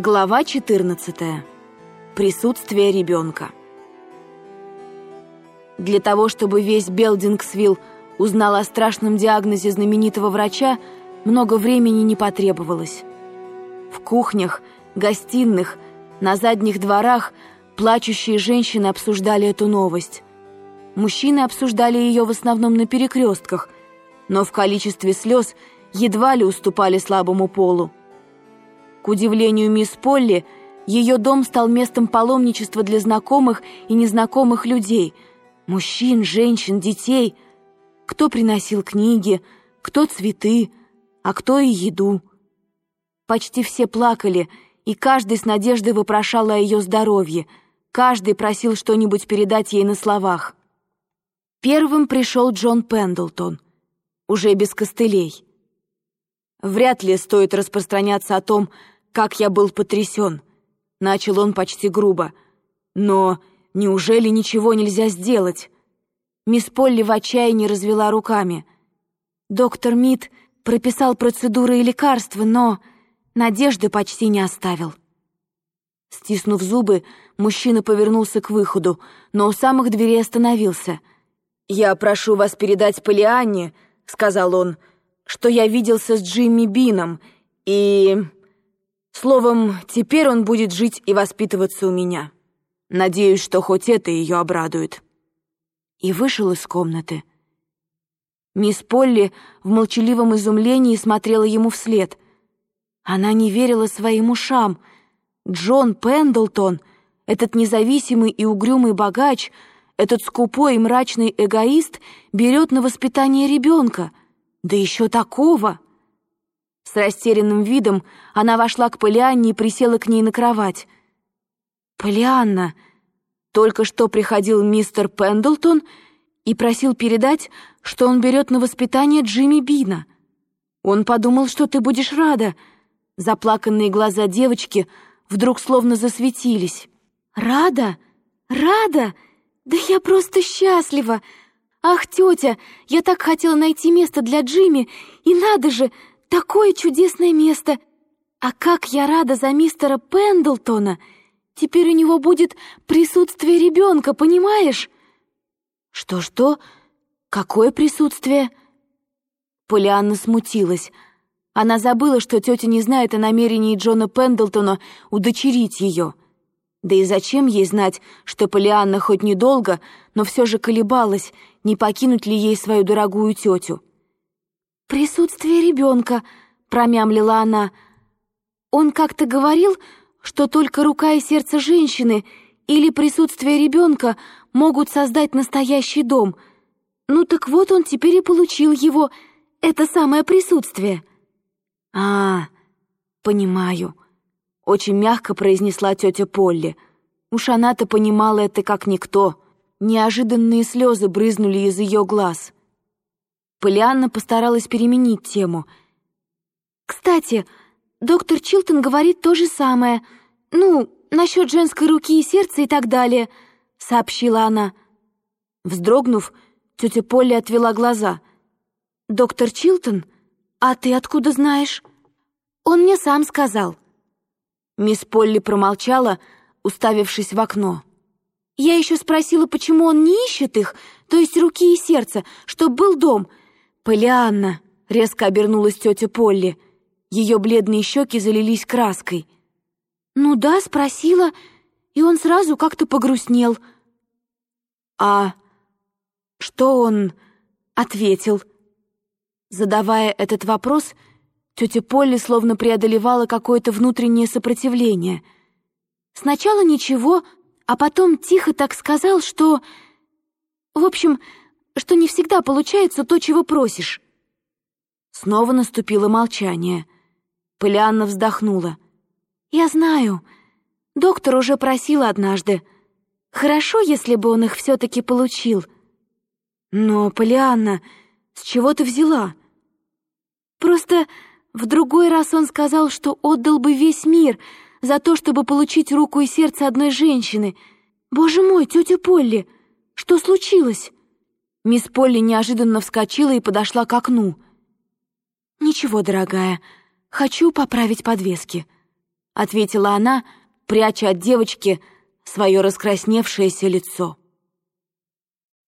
Глава 14. Присутствие ребенка. Для того, чтобы весь Белдингсвилл узнал о страшном диагнозе знаменитого врача, много времени не потребовалось. В кухнях, гостиных, на задних дворах плачущие женщины обсуждали эту новость. Мужчины обсуждали ее в основном на перекрестках, но в количестве слез едва ли уступали слабому полу. К удивлению мисс Полли, ее дом стал местом паломничества для знакомых и незнакомых людей, мужчин, женщин, детей. Кто приносил книги, кто цветы, а кто и еду. Почти все плакали, и каждый с надеждой вопрошал о ее здоровье, каждый просил что-нибудь передать ей на словах. Первым пришел Джон Пендлтон, уже без костылей. Вряд ли стоит распространяться о том, как я был потрясен. Начал он почти грубо. Но неужели ничего нельзя сделать? Мисс Полли в отчаянии развела руками. Доктор Мид прописал процедуры и лекарства, но надежды почти не оставил. Стиснув зубы, мужчина повернулся к выходу, но у самых дверей остановился. «Я прошу вас передать Полианне», — сказал он, — что я виделся с Джимми Бином, и... Словом, теперь он будет жить и воспитываться у меня. Надеюсь, что хоть это ее обрадует». И вышел из комнаты. Мисс Полли в молчаливом изумлении смотрела ему вслед. Она не верила своим ушам. Джон Пендлтон, этот независимый и угрюмый богач, этот скупой и мрачный эгоист берет на воспитание ребенка — да еще такого! С растерянным видом она вошла к Полианне и присела к ней на кровать. «Полианна, только что приходил мистер Пендлтон и просил передать, что он берет на воспитание Джимми Бина. Он подумал, что ты будешь рада». Заплаканные глаза девочки вдруг словно засветились. «Рада? Рада? Да я просто счастлива! «Ах, тетя, я так хотела найти место для Джимми, и надо же, такое чудесное место! А как я рада за мистера Пендлтона! Теперь у него будет присутствие ребенка, понимаешь?» «Что-что? Какое присутствие?» Полианна смутилась. Она забыла, что тетя не знает о намерении Джона Пендлтона удочерить ее. Да и зачем ей знать, что Полианна хоть недолго, но все же колебалась, не покинуть ли ей свою дорогую тетю. «Присутствие ребенка», — промямлила она. «Он как-то говорил, что только рука и сердце женщины или присутствие ребенка могут создать настоящий дом. Ну так вот он теперь и получил его, это самое присутствие». «А, понимаю», — очень мягко произнесла тетя Полли. Уж она-то понимала это как никто. Неожиданные слезы брызнули из ее глаз. Полианна постаралась переменить тему. «Кстати, доктор Чилтон говорит то же самое. Ну, насчет женской руки и сердца и так далее», — сообщила она. Вздрогнув, тетя Полли отвела глаза. «Доктор Чилтон? А ты откуда знаешь?» «Он мне сам сказал». Мисс Полли промолчала, уставившись в окно. Я еще спросила, почему он не ищет их, то есть руки и сердце, чтоб был дом. «Полианна!» — резко обернулась тетя Полли. Ее бледные щеки залились краской. «Ну да, спросила, и он сразу как-то погрустнел». «А что он ответил?» Задавая этот вопрос, тетя Полли словно преодолевала какое-то внутреннее сопротивление. Сначала ничего, а потом тихо так сказал, что... В общем, что не всегда получается то, чего просишь. Снова наступило молчание. Полианна вздохнула. «Я знаю. Доктор уже просил однажды. Хорошо, если бы он их все-таки получил. Но, Полианна, с чего ты взяла? Просто в другой раз он сказал, что отдал бы весь мир — за то, чтобы получить руку и сердце одной женщины. Боже мой, тетя Полли, что случилось?» Мисс Полли неожиданно вскочила и подошла к окну. «Ничего, дорогая, хочу поправить подвески». ответила она, пряча от девочки свое раскрасневшееся лицо.